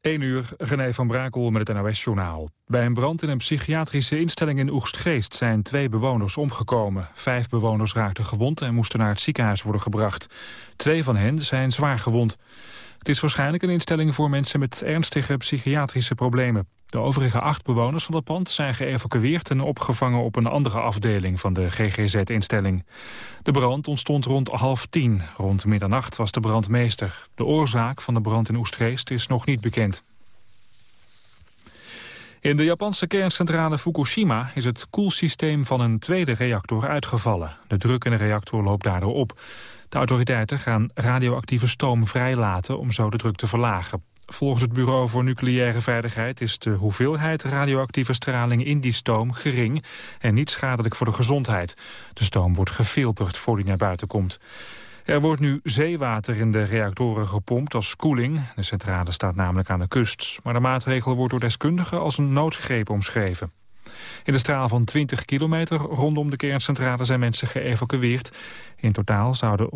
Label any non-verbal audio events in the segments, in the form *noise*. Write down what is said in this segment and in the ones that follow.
1 uur, René van Brakel met het NOS-journaal. Bij een brand in een psychiatrische instelling in Oegstgeest zijn twee bewoners omgekomen. Vijf bewoners raakten gewond en moesten naar het ziekenhuis worden gebracht. Twee van hen zijn zwaar gewond. Het is waarschijnlijk een instelling voor mensen met ernstige psychiatrische problemen. De overige acht bewoners van het pand zijn geëvacueerd en opgevangen op een andere afdeling van de GGZ-instelling. De brand ontstond rond half tien. Rond middernacht was de brandmeester. De oorzaak van de brand in Oestgeest is nog niet bekend. In de Japanse kerncentrale Fukushima is het koelsysteem van een tweede reactor uitgevallen. De druk in de reactor loopt daardoor op. De autoriteiten gaan radioactieve stoom vrijlaten om zo de druk te verlagen. Volgens het Bureau voor Nucleaire Veiligheid is de hoeveelheid radioactieve straling in die stoom gering en niet schadelijk voor de gezondheid. De stoom wordt gefilterd voor die naar buiten komt. Er wordt nu zeewater in de reactoren gepompt als koeling. De centrale staat namelijk aan de kust. Maar de maatregel wordt door deskundigen als een noodgreep omschreven. In de straal van 20 kilometer rondom de kerncentrale zijn mensen geëvacueerd. In totaal zouden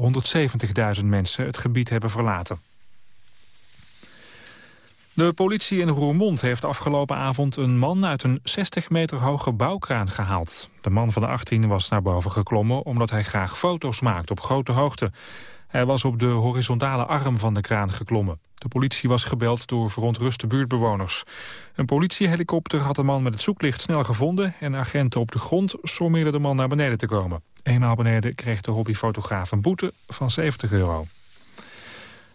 170.000 mensen het gebied hebben verlaten. De politie in Roermond heeft afgelopen avond een man uit een 60 meter hoge bouwkraan gehaald. De man van de 18 was naar boven geklommen omdat hij graag foto's maakt op grote hoogte. Hij was op de horizontale arm van de kraan geklommen. De politie was gebeld door verontruste buurtbewoners. Een politiehelikopter had de man met het zoeklicht snel gevonden... en agenten op de grond sommeerden de man naar beneden te komen. Eenmaal beneden kreeg de hobbyfotograaf een boete van 70 euro.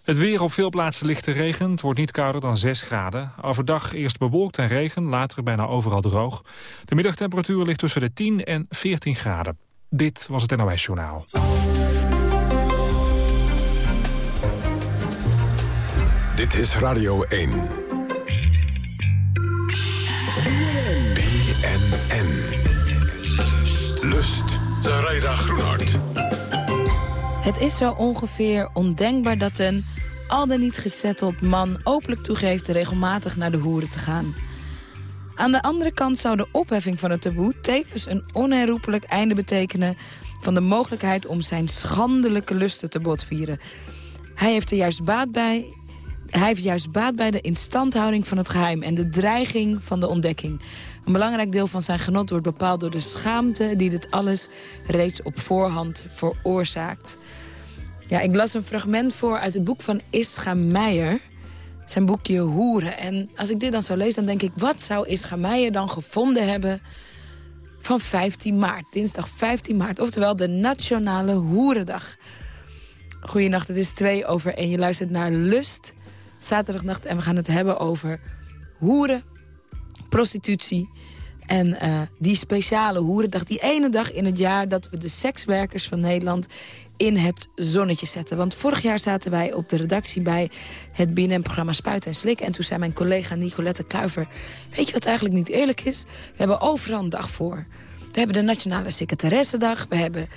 Het weer op veel plaatsen lichte regen. Het wordt niet kouder dan 6 graden. Overdag eerst bewolkt en regen, later bijna overal droog. De middagtemperatuur ligt tussen de 10 en 14 graden. Dit was het NOS Journaal. Dit is Radio 1. BNN. Lust. Zaraida Groenhart. Het is zo ongeveer ondenkbaar dat een al dan niet gezetteld man openlijk toegeeft regelmatig naar de hoeren te gaan. Aan de andere kant zou de opheffing van het taboe tevens een onherroepelijk einde betekenen van de mogelijkheid om zijn schandelijke lusten te botvieren. Hij heeft er juist baat bij. Hij heeft juist baat bij de instandhouding van het geheim en de dreiging van de ontdekking. Een belangrijk deel van zijn genot wordt bepaald door de schaamte die dit alles reeds op voorhand veroorzaakt. Ja, ik las een fragment voor uit het boek van Ischa Meijer. Zijn boekje Hoeren. En als ik dit dan zo lees, dan denk ik... wat zou Ischa Meijer dan gevonden hebben van 15 maart? Dinsdag 15 maart, oftewel de Nationale Hoerendag. Goedenacht, het is twee over één. Je luistert naar Lust, zaterdagnacht. En we gaan het hebben over hoeren, prostitutie... En uh, die speciale hoerendag, die ene dag in het jaar... dat we de sekswerkers van Nederland in het zonnetje zetten. Want vorig jaar zaten wij op de redactie bij het BNN-programma Spuiten en Slik. En toen zei mijn collega Nicolette Kluiver... weet je wat eigenlijk niet eerlijk is? We hebben overal een dag voor. We hebben de Nationale Secretaressendag, we hebben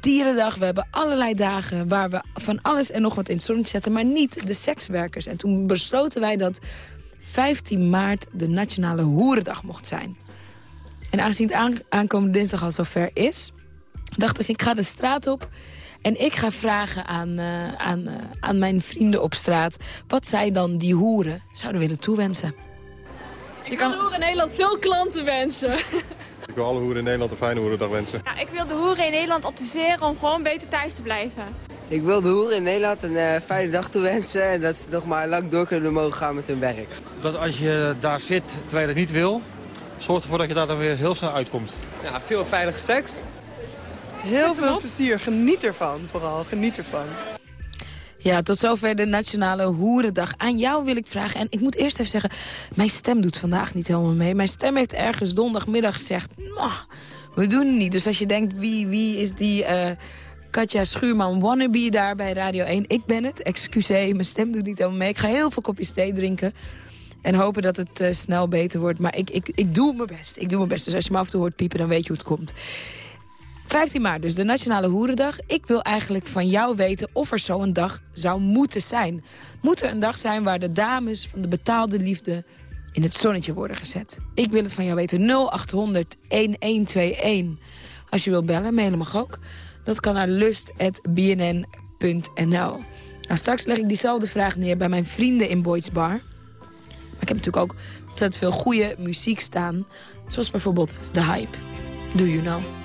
Dierendag... we hebben allerlei dagen waar we van alles en nog wat in het zonnetje zetten... maar niet de sekswerkers. En toen besloten wij dat 15 maart de Nationale Hoerendag mocht zijn. En aangezien het aankomende dinsdag al zover is... dacht ik, ik ga de straat op en ik ga vragen aan, uh, aan, uh, aan mijn vrienden op straat... wat zij dan die hoeren zouden willen toewensen. Ik kan hoeren in Nederland veel klanten wensen. *laughs* Ik wil alle hoeren in Nederland een fijne hoerendag wensen. Ja, ik wil de hoeren in Nederland adviseren om gewoon beter thuis te blijven. Ik wil de hoeren in Nederland een uh, fijne dag toewensen... en dat ze nog maar lang door kunnen mogen gaan met hun werk. Dat als je daar zit terwijl je dat niet wil... zorg ervoor dat je daar dan weer heel snel uitkomt. Ja, veel veilige seks. Heel veel plezier. Geniet ervan vooral. Geniet ervan. Ja, tot zover de Nationale Hoerendag. Aan jou wil ik vragen, en ik moet eerst even zeggen... mijn stem doet vandaag niet helemaal mee. Mijn stem heeft ergens donderdagmiddag gezegd... We doen het niet. Dus als je denkt, wie, wie is die... Uh, Katja Schuurman wannabe daar bij Radio 1. Ik ben het, excuseer, mijn stem doet niet helemaal mee. Ik ga heel veel kopjes thee drinken. En hopen dat het uh, snel beter wordt. Maar ik, ik, ik doe mijn best. Ik doe mijn best. Dus als je me af en toe hoort piepen, dan weet je hoe het komt. 15 maart dus, de Nationale Hoerendag. Ik wil eigenlijk van jou weten of er zo'n dag zou moeten zijn. Moet er een dag zijn waar de dames van de betaalde liefde in het zonnetje worden gezet? Ik wil het van jou weten. 0800 1121. Als je wilt bellen, mailen mag ook. Dat kan naar lust.bnn.nl. Nou, straks leg ik diezelfde vraag neer bij mijn vrienden in Boyd's Bar. Maar ik heb natuurlijk ook ontzettend veel goede muziek staan. Zoals bijvoorbeeld The Hype. Do You Know?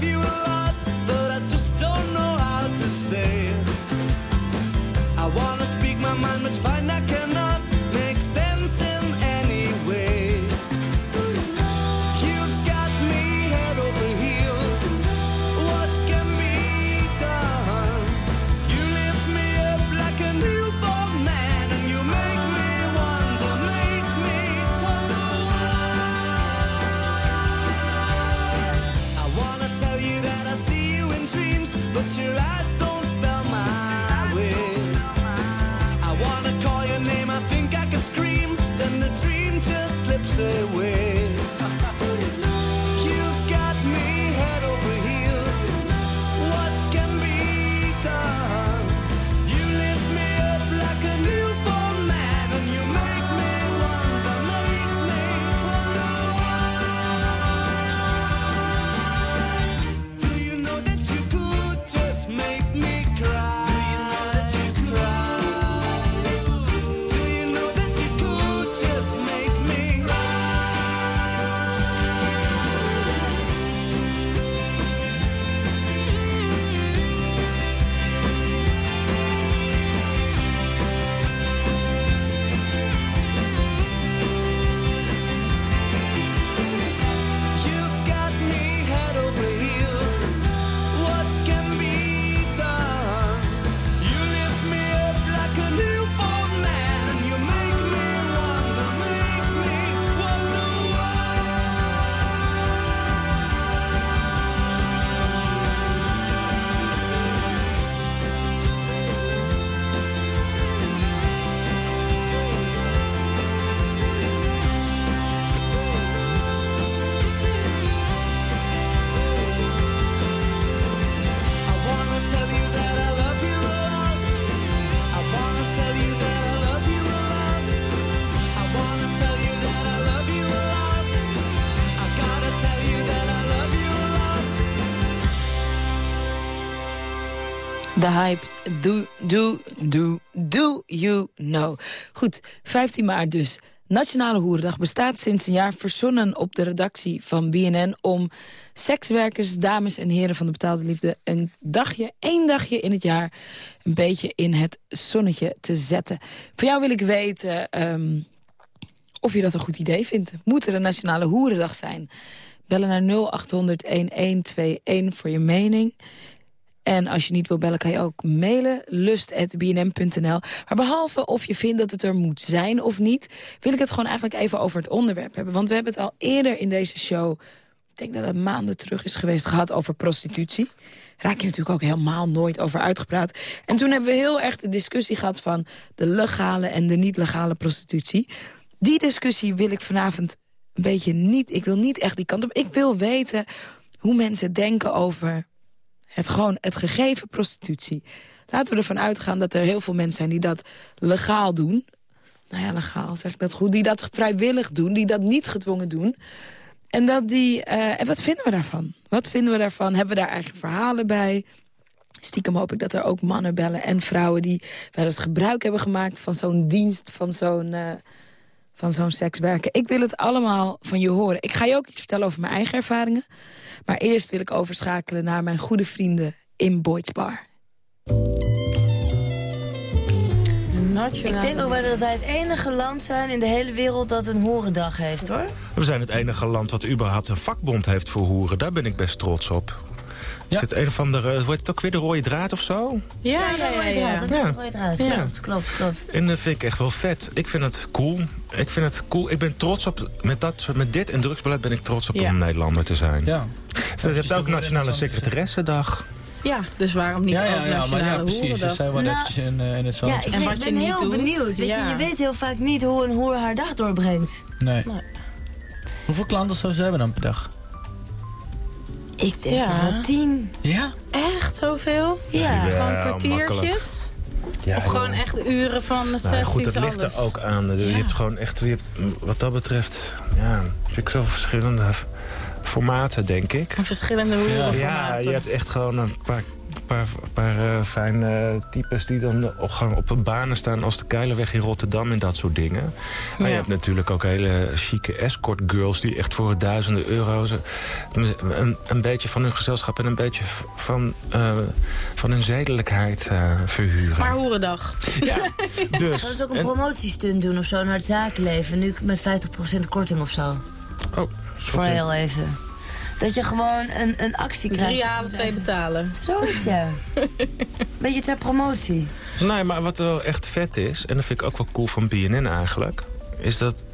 love you alive. The Hype, do, do, do, do you know. Goed, 15 maart dus. Nationale Hoerendag bestaat sinds een jaar verzonnen op de redactie van BNN... om sekswerkers, dames en heren van de betaalde liefde... een dagje, één dagje in het jaar, een beetje in het zonnetje te zetten. Voor jou wil ik weten um, of je dat een goed idee vindt. Moet er een Nationale Hoerendag zijn? Bellen naar 0800-1121 voor je mening... En als je niet wil bellen, kan je ook mailen. lust.bnm.nl. Maar behalve of je vindt dat het er moet zijn of niet... wil ik het gewoon eigenlijk even over het onderwerp hebben. Want we hebben het al eerder in deze show... ik denk dat het maanden terug is geweest... gehad over prostitutie. Raak je natuurlijk ook helemaal nooit over uitgepraat. En toen hebben we heel erg de discussie gehad... van de legale en de niet-legale prostitutie. Die discussie wil ik vanavond een beetje niet... ik wil niet echt die kant op. Ik wil weten hoe mensen denken over het, gewoon het gegeven prostitutie. Laten we ervan uitgaan dat er heel veel mensen zijn die dat legaal doen. Nou ja, legaal zeg ik dat goed. Die dat vrijwillig doen, die dat niet gedwongen doen. En, dat die, uh, en wat vinden we daarvan? Wat vinden we daarvan? Hebben we daar eigen verhalen bij? Stiekem hoop ik dat er ook mannen bellen en vrouwen... die wel eens gebruik hebben gemaakt van zo'n dienst, van zo'n uh, van zo'n sekswerken. Ik wil het allemaal van je horen. Ik ga je ook iets vertellen over mijn eigen ervaringen. Maar eerst wil ik overschakelen naar mijn goede vrienden in Boyd's Bar. Ik denk ook wel dat wij het enige land zijn in de hele wereld dat een hoerendag heeft, hoor. We zijn het enige land wat überhaupt een vakbond heeft voor hoeren. Daar ben ik best trots op. Ja. Is het een of andere, wordt het ook weer de rode draad of zo? Ja, ja, ja. ja, ja. Dat is de rode draad. Klopt, klopt, klopt. En dat vind ik echt wel vet. Ik vind het cool. Ik vind het cool. Ik ben trots op, met, dat, met dit en drugsbeleid ben ik trots op om Nederlander te zijn. Ja. Dus je hebt ook Nationale Secretaressendag. Ja, dus waarom niet ja, ja, ja, maar ja, precies. Dat zijn wel nou, eventjes in, uh, in het Ja, ik en wat ben je heel doet, benieuwd. Weet je, je weet heel vaak niet hoe een hoer haar dag doorbrengt. Nee. nee. Hoeveel klanten zou ze hebben dan per dag? Ik denk toch wel tien. Ja? Echt zoveel? Ja. Gewoon kwartiertjes? Ja, of gewoon echt uren van sessies, nou, goed, dat ligt er ook aan. Je hebt gewoon echt, je hebt, wat dat betreft, ja, heb ik zoveel verschillende formaten, denk ik. Verschillende hoeren Ja, je hebt echt gewoon een paar paar, paar uh, fijne types die dan op, gewoon op banen staan... als de Keilerweg in Rotterdam en dat soort dingen. Maar je hebt natuurlijk ook hele chique escort girls... die echt voor duizenden euro's een, een beetje van hun gezelschap... en een beetje van, uh, van hun zedelijkheid uh, verhuren. Maar hoerendag. Ja, *laughs* dus... Zou je ook een promotiestunt doen of zo naar het zakenleven? Nu met 50% korting of zo. Oh, Voor heel even. Dat je gewoon een, een actie krijgt. Drie halen, twee betalen. Zoiets, ja. *laughs* Beetje ter promotie. Nee, maar wat wel echt vet is... en dat vind ik ook wel cool van BNN eigenlijk... is dat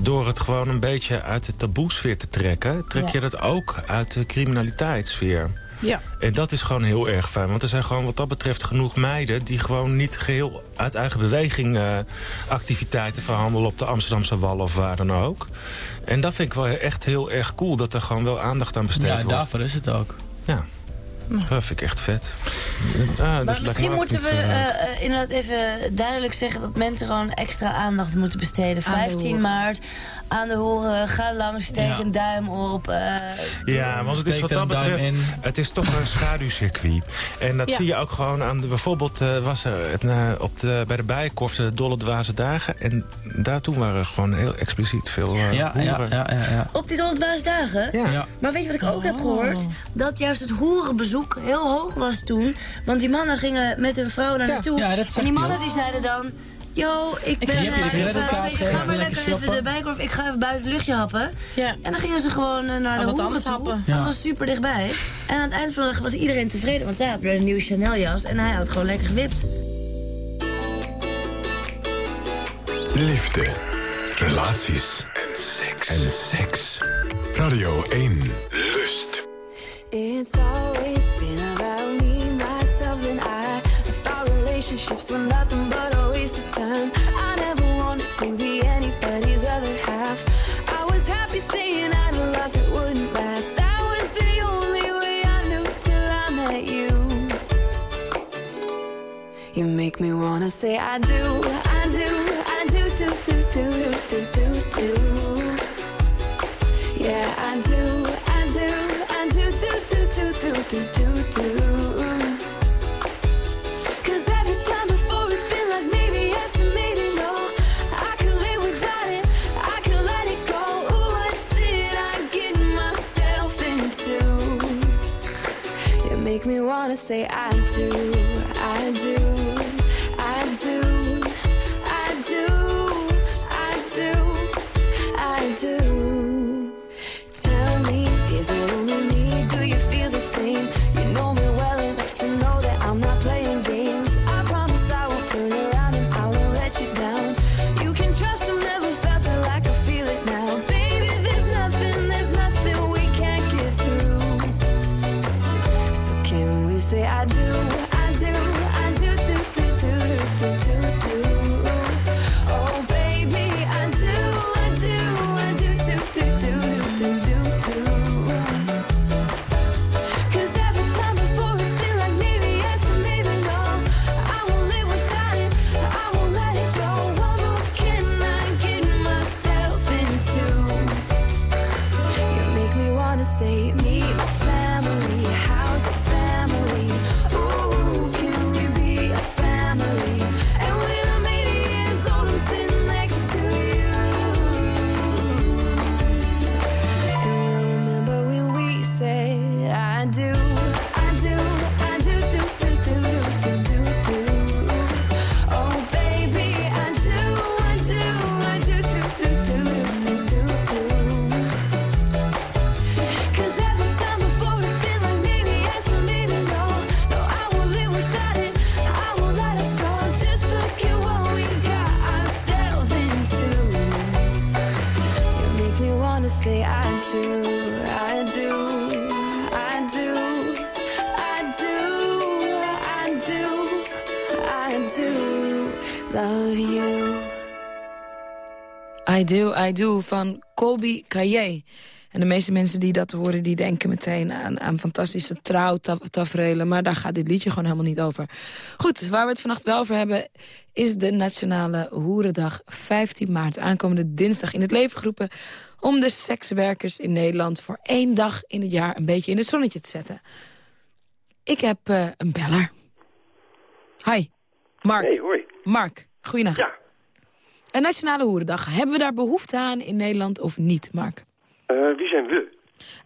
door het gewoon een beetje uit de taboesfeer te trekken... trek je dat ook uit de criminaliteitssfeer. Ja. En dat is gewoon heel erg fijn. Want er zijn gewoon wat dat betreft genoeg meiden... die gewoon niet geheel uit eigen beweging uh, activiteiten verhandelen... op de Amsterdamse Wal of waar dan ook. En dat vind ik wel echt heel erg cool. Dat er gewoon wel aandacht aan besteed wordt. Ja, daarvoor is het ook. Ja. Dat vind ik echt vet. Ah, maar misschien moeten we uh, inderdaad even duidelijk zeggen... dat mensen gewoon extra aandacht moeten besteden. 15 maart aan de horen, ga langs, steek een duim op. Uh, ja, want het is wat dat betreft, het is toch een schaduwcircuit. En dat zie je ook gewoon aan, de, bijvoorbeeld uh, was er het, uh, op de, bij de Bijenkorf de Dolle Dwaze Dagen. En daar toen waren er gewoon heel expliciet veel ja, ja, ja, ja, Op die Dolle Dwaze Dagen? Ja. Maar weet je wat ik ook heb gehoord? Dat juist het hoerenbezoek heel hoog was toen. Want die mannen gingen met hun vrouw daar naartoe. en die mannen die zeiden dan... Yo, ik ben ik, uh, even, ik ga maar lekker even de bijkorf. Ik ga even buiten het luchtje happen. Ja. En dan gingen ze gewoon uh, naar de hoeren toe. Happen. Ja. Dat was super dichtbij. En aan het eind van de dag was iedereen tevreden. Want zij had weer een nieuwe Chanel jas. En hij had gewoon lekker gewipt. Liefde. Relaties. En seks. En seks. Radio 1. Lust. It's always been about me, myself and I. I thought relationships were nothing make me wanna say I do, I do, I do, do, do, do, do, do, do. Yeah, I do, I do, I do, do, do, do, do, do, do, do. Every time before it's been like maybe yes and maybe no. I can live without it, I can let it go. Ooh, what did I get myself into? You make me wanna say I do, I do, I Do, van Colby Caillé. En de meeste mensen die dat horen, die denken meteen aan, aan fantastische trouwtaferelen. Maar daar gaat dit liedje gewoon helemaal niet over. Goed, waar we het vannacht wel over hebben... is de Nationale Hoerendag 15 maart. Aankomende dinsdag in het leven geroepen... om de sekswerkers in Nederland voor één dag in het jaar... een beetje in het zonnetje te zetten. Ik heb eh, een beller. Hi, Mark. Hey, hoi. Mark, goeienacht. Ja. Een Nationale Hoerendag. Hebben we daar behoefte aan in Nederland of niet, Mark? Eh, wie zijn we?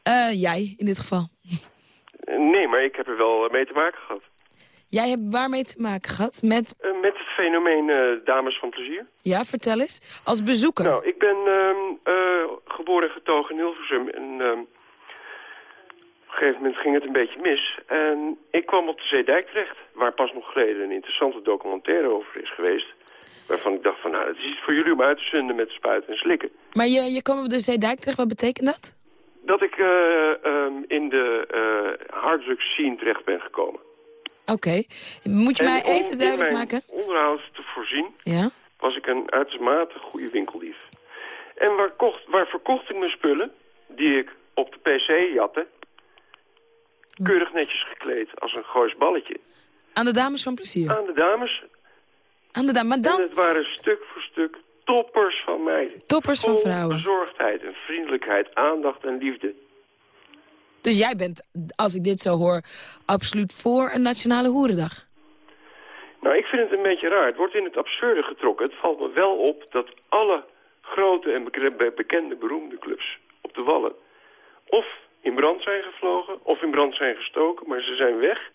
Eh, jij, in dit geval. Nee, maar ik heb er wel mee te maken gehad. Jij hebt waarmee te maken gehad met... Eh, met het fenomeen Dames van Plezier. Ja, vertel eens. Als bezoeker. Nou, ik ben ehm, eh, geboren en getogen in Hilversum. En ehm, op een gegeven moment ging het een beetje mis. En ik kwam op de Zeedijk terecht. Waar pas nog geleden een interessante documentaire over is geweest. Waarvan ik dacht van, nou, het is iets voor jullie om uit te zenden met spuiten en slikken. Maar je, je kwam op de Zeedijk terecht. Wat betekent dat? Dat ik eh, ehm, in de uh, harddrugs scene terecht ben gekomen. Oké. Moet je En mij even duidelijk mijn maken? onderhoud te voorzien, Ja? was ik een uitermate goede winkeldief. En waar, kocht, waar verkocht ik mijn spullen, die ik op de pc jatte, keurig netjes gekleed als een goois balletje. Aan de dames van plezier. Aan de dames. Aan de dames. Maar dan... En het waren stuk voor stuk toppers van meiden. Toppers van vrouwen. bezorgdheid en vriendelijkheid, aandacht en liefde. Dus jij bent, als ik dit zo hoor, absoluut voor een Nationale Hoerendag. Nou, ik vind het een beetje raar. Het wordt in het absurde getrokken. Het valt me wel op dat alle grote en bek- bekende beroemde clubs op de Wallen... of in brand zijn gevlogen of in brand zijn gestoken, maar ze zijn weg.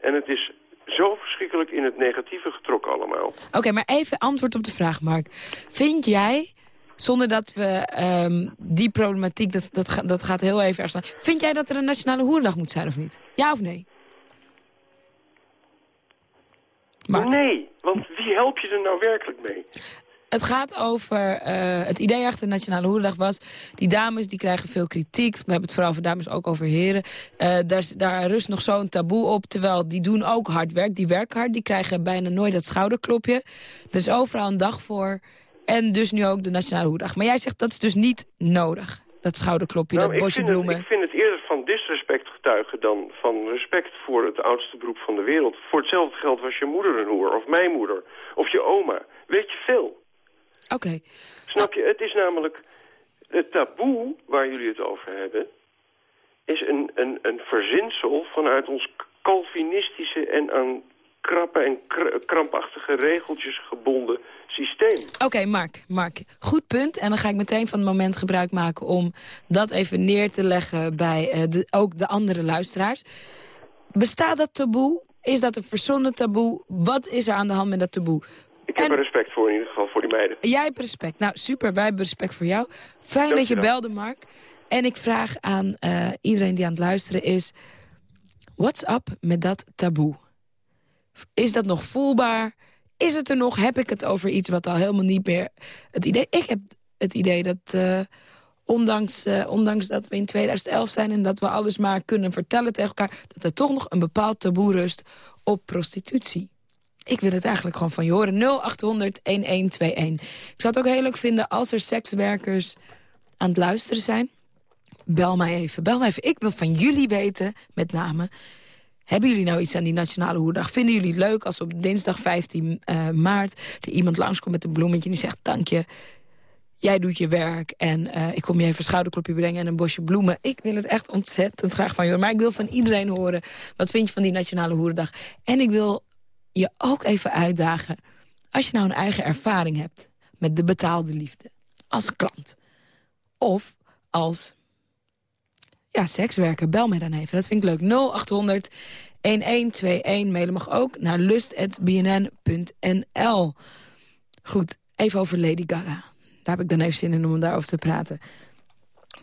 En het is zo verschrikkelijk in het negatieve getrokken allemaal. Oké, maar even antwoord op de vraag, Mark. Vind jij, zonder dat we ehm, die problematiek, dat, dat, dat gaat heel even erg staan... vind jij dat er een Nationale Hoerendag moet zijn of niet? Ja of nee? Nee, want wie help je er nou werkelijk mee? Het gaat over, eh, het idee achter de Nationale Hoerendag was... die dames die krijgen veel kritiek. We hebben het vooral over dames, ook over heren. Eh, daar, daar rust nog zo'n taboe op. Terwijl die doen ook hard werk, die werken hard. Die krijgen bijna nooit dat schouderklopje. Er is overal een dag voor. En dus nu ook de Nationale Hoerendag. Maar jij zegt dat is dus niet nodig. Dat schouderklopje, Nou, dat ik bosje het, bloemen. ik vind het eerder van disrespect getuigen dan van respect voor het oudste beroep van de wereld. Voor hetzelfde geld was je moeder een hoer, of mijn moeder, of je oma. Weet je veel. Oké. Snap je? Het is namelijk... Het taboe waar jullie het over hebben... is een, een, een verzinsel vanuit ons Calvinistische en aan krappe en kr- krampachtige regeltjes gebonden systeem. Oké, Mark, Mark, goed punt. En dan ga ik meteen van het moment gebruik maken om dat even neer te leggen bij eh, de, ook de andere luisteraars. Bestaat dat taboe? Is dat een verzonnen taboe? Wat is er aan de hand met dat taboe? Ik heb er respect voor in ieder geval, voor die meiden. Jij hebt respect. Nou, super, wij hebben respect voor jou. Fijn dat je belde, Mark. En ik vraag aan eh, iedereen die aan het luisteren is... What's up met dat taboe? Is dat nog voelbaar? Is het er nog? Heb ik het over iets wat al helemaal niet meer... Het idee, ik heb het idee dat... eh, ondanks, eh, ondanks dat we in 2011 zijn en dat we alles maar kunnen vertellen tegen elkaar... dat er toch nog een bepaald taboe rust op prostitutie. Ik wil het eigenlijk gewoon van je horen. 0800-1121. Ik zou het ook heel leuk vinden als er sekswerkers aan het luisteren zijn. Bel mij even, bel mij even. Ik wil van jullie weten, met name... Hebben jullie nou iets aan die Nationale Hoerdag? Vinden jullie het leuk als op dinsdag 15 eh, maart... er iemand langskomt met een bloemetje en die zegt... dank je, jij doet je werk en eh, ik kom je even een schouderklopje brengen... en een bosje bloemen. Ik wil het echt ontzettend graag van horen. Maar ik wil van iedereen horen, wat vind je van die Nationale Hoerendag? En ik wil je ook even uitdagen... als je nou een eigen ervaring hebt met de betaalde liefde... als klant of als ja, sekswerker, bel mij dan even. Dat vind ik leuk. 0800 1121. Mailen mag ook naar lust.bnn.nl. Goed, even over Lady Gaga. Daar heb ik dan even zin in om daarover te praten.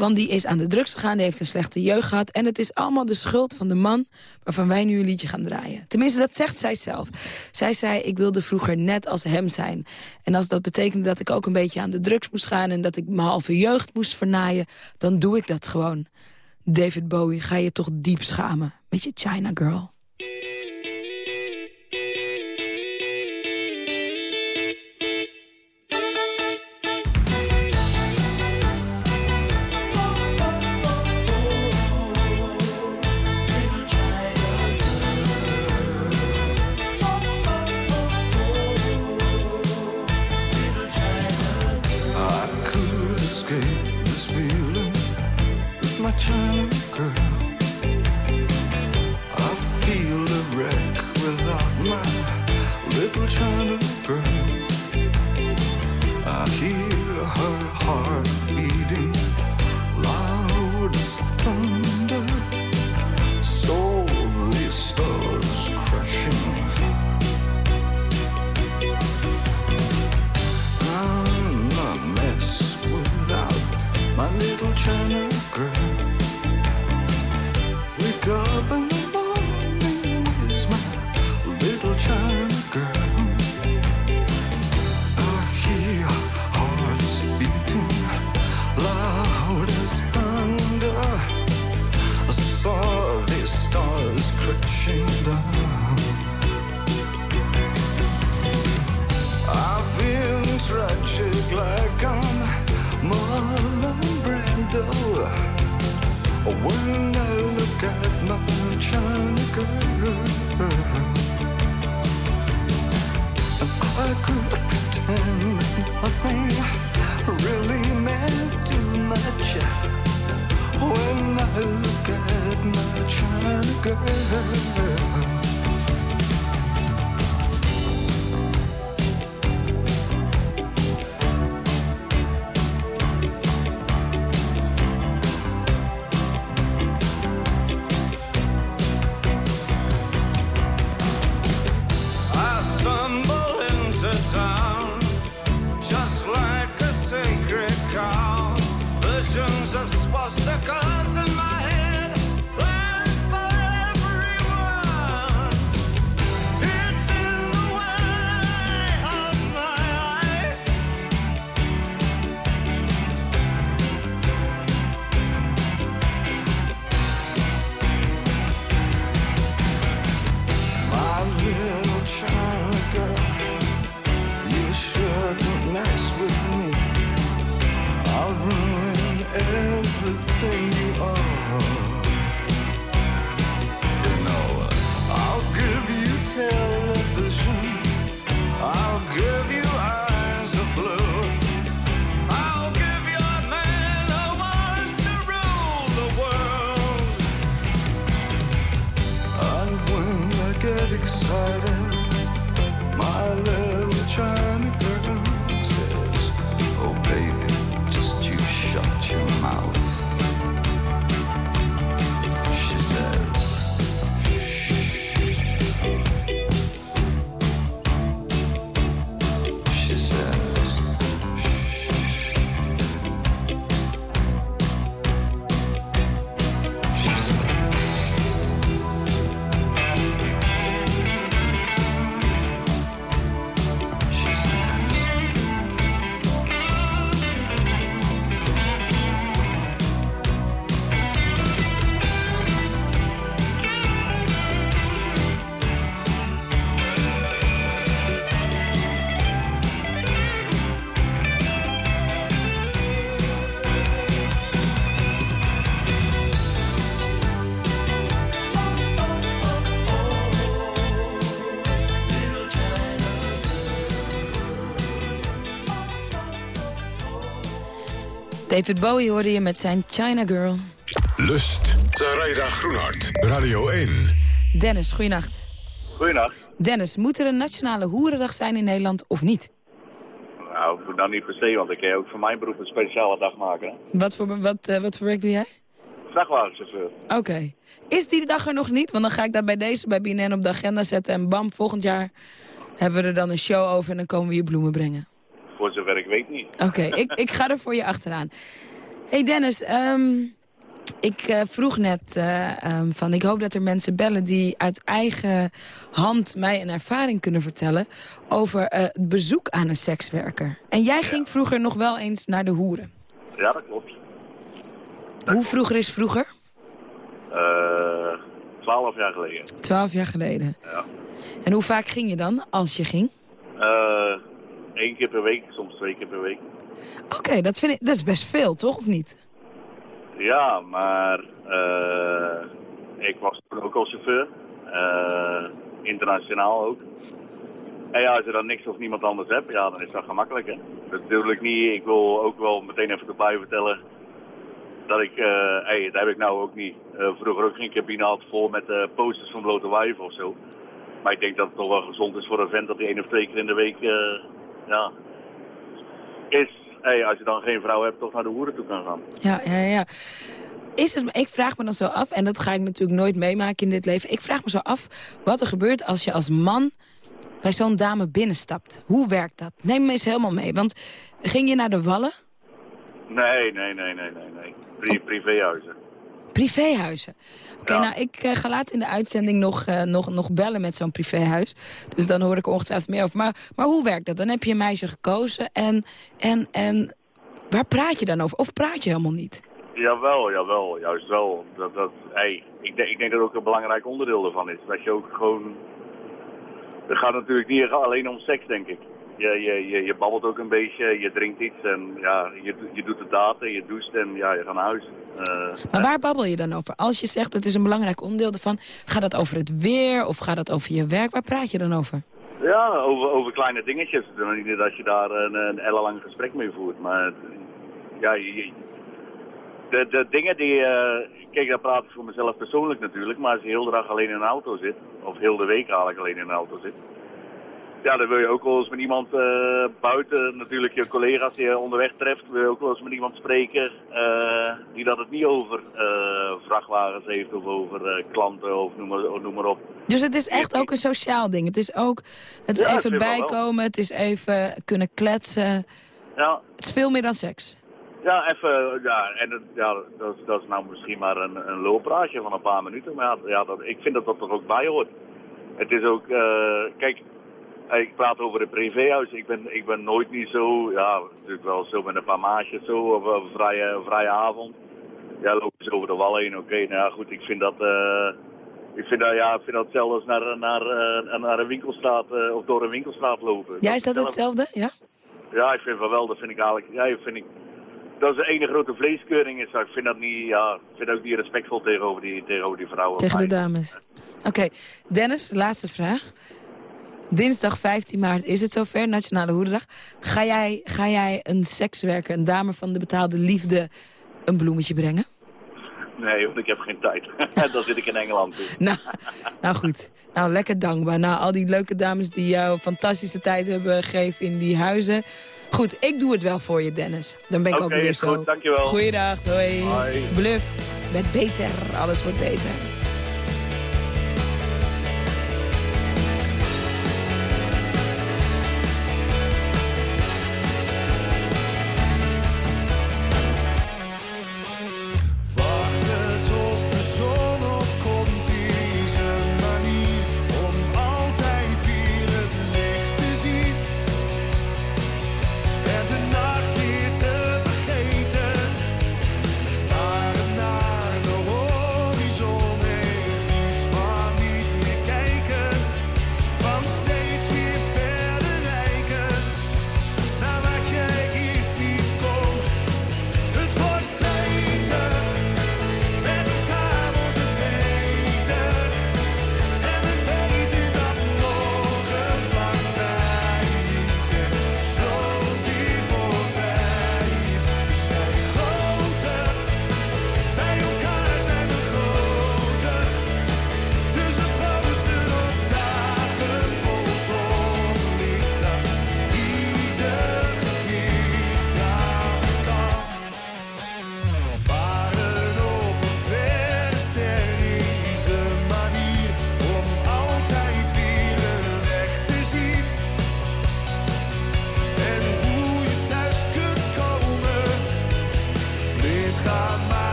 Want die is aan de drugs gegaan, die heeft een slechte jeugd gehad... en het is allemaal de schuld van de man waarvan wij nu een liedje gaan draaien. Tenminste, dat zegt zij zelf. Zij zei, ik wilde vroeger net als hem zijn. En als dat betekende dat ik ook een beetje aan de drugs moest gaan... en dat ik mijn halve jeugd moest vernaaien, dan doe ik dat gewoon. David Bowie, ga je toch diep schamen met je China Girl. David Bowie hoorde je met zijn China Girl. Lust. Zaraida Groenhart. Radio 1. Dennis, goeienacht. Goeienacht. Dennis, moet er een nationale hoerendag zijn in Nederland of niet? Nou, nou niet per se, want ik kan ook voor mijn beroep een speciale dag maken. hè. Wat voor, wat, eh, wat voor werk doe jij? Vrachtwagenchauffeur. Oké. Is die dag er nog niet? Want dan ga ik dat bij deze bij BNN op de agenda zetten. En bam, volgend jaar hebben we er dan een show over en dan komen we je bloemen brengen. Voor zover ik weet niet. Oké, *laughs* ik, ik ga er voor je achteraan. hey Dennis, ehm, ik eh, vroeg net eh, ehm, van... ik hoop dat er mensen bellen die uit eigen hand mij een ervaring kunnen vertellen... over eh, het bezoek aan een sekswerker. En jij ging vroeger nog wel eens naar de hoeren. Ja, dat klopt. Hoe vroeger is vroeger? Twaalf jaar geleden. Twaalf jaar geleden. Ja. En hoe vaak ging je dan, als je ging? Eén keer per week, soms twee keer per week. Oké, dat vind ik dat is best veel, toch? Of niet? Ja, maar eh, ik was toen ook al chauffeur. Eh, internationaal ook. En ja, als je dan niks of niemand anders hebt, ja, dan is dat gemakkelijk, hè. Dat ik niet. Ik wil ook wel meteen even erbij vertellen dat ik, eh hey, dat heb ik nou ook niet. Vroeger ook geen cabine had vol met posters van blote wijven of zo. Maar ik denk dat het toch wel gezond is voor een vent dat hij één of twee keer in de week, ja, is. Hey, als je dan geen vrouw hebt, toch naar de hoeren toe kan gaan. Ja, ja, ja. Is het, ik vraag me dan zo af, en dat ga ik natuurlijk nooit meemaken in dit leven. Ik vraag me zo af wat er gebeurt als je als man bij zo'n dame binnenstapt. Hoe werkt dat? Neem me eens helemaal mee. Want ging je naar de Wallen? Nee, nee, nee, nee, nee, nee. Pri privéhuizen. Privéhuizen. Oké, nou, ik eh, ga later in de uitzending nog, eh, nog, nog bellen met zo'n privéhuis. Dus dan hoor ik ongetwijfeld meer over. Maar, maar hoe werkt dat? Dan heb je een meisje gekozen en, en, en waar praat je dan over? Of praat je helemaal niet? Jawel, jawel, juist wel. Dat, dat, hey, ik, denk, ik denk dat ook een belangrijk onderdeel ervan is. Dat je ook gewoon... Het gaat natuurlijk niet alleen om seks, denk ik. Je, je, je, je babbelt ook een beetje, je drinkt iets en ja, je, je doet de daten, je doucht en ja, je gaat naar huis. Eh, Maar waar babbel je dan over? Als je zegt dat is een belangrijk onderdeel ervan, gaat dat over het weer of gaat dat over je werk? Waar praat je dan over? Ja, over, over kleine dingetjes. Niet dat je daar een, een ellenlang gesprek mee voert. Maar ja, je- de, de dingen die... eh, kijk, daar praat ik voor mezelf persoonlijk natuurlijk. Maar als je heel de dag alleen in een auto zit, of heel de week eigenlijk alleen in een auto zit... Ja, dan wil je ook wel eens met iemand eh, buiten, natuurlijk je collega's die je onderweg treft, wil je ook wel eens met iemand spreken eh, die dat het niet over eh, vrachtwagens heeft of over klanten of noem maar, noem maar op. Dus het is echt ook een sociaal ding. Het is ook het is Ja, even bijkomen, het is even kunnen kletsen. Ja, Het is veel meer dan seks. Ja, even, ja, en ja, dat, is- dat is nou misschien maar een, een lulpraatje van een paar minuten. Maar ja, ja dat, ik vind dat dat er ook bij hoort. Het is ook, kijk, ik praat over een privéhuis. Ik ben, ik ben nooit niet zo, ja, natuurlijk wel zo met een paar maatjes zo, of een vrije, vrije avond. Ja, loop eens over de wal heen, oké, nou ja, goed, ik vind dat, eh, ik vind dat, ja, ik vind dat hetzelfde als naar, naar, eh, naar een winkelstraat, eh, of door een winkelstraat lopen. Ja, is dat zelf- hetzelfde? Ja? ja, ik vind van wel. Dat vind ik eigenlijk. Ja, vind ik. Dat is de ene grote vleeskeuring is. Ik vind dat niet. Ja, ik vind ook niet respectvol tegenover die, tegenover die vrouwen. Tegen de dames. Oké, Dennis, laatste vraag. Dinsdag 15 maart is het zover, Nationale Hoedendag. Ga jij, ga jij een sekswerker, een dame van de betaalde liefde, een bloemetje brengen? Nee, want ik heb geen tijd. *laughs* Dan zit ik in Engeland. dus. *laughs* Nou, nou goed, nou lekker dankbaar. Nou, al die leuke dames die jou fantastische tijd hebben gegeven in die huizen. Goed, ik doe het wel voor je, Dennis. Dan ben ik Oké, ook weer zo. goed, dankjewel. Goeiedag, hoi. Hoi. Bluff, met beter, alles wordt beter.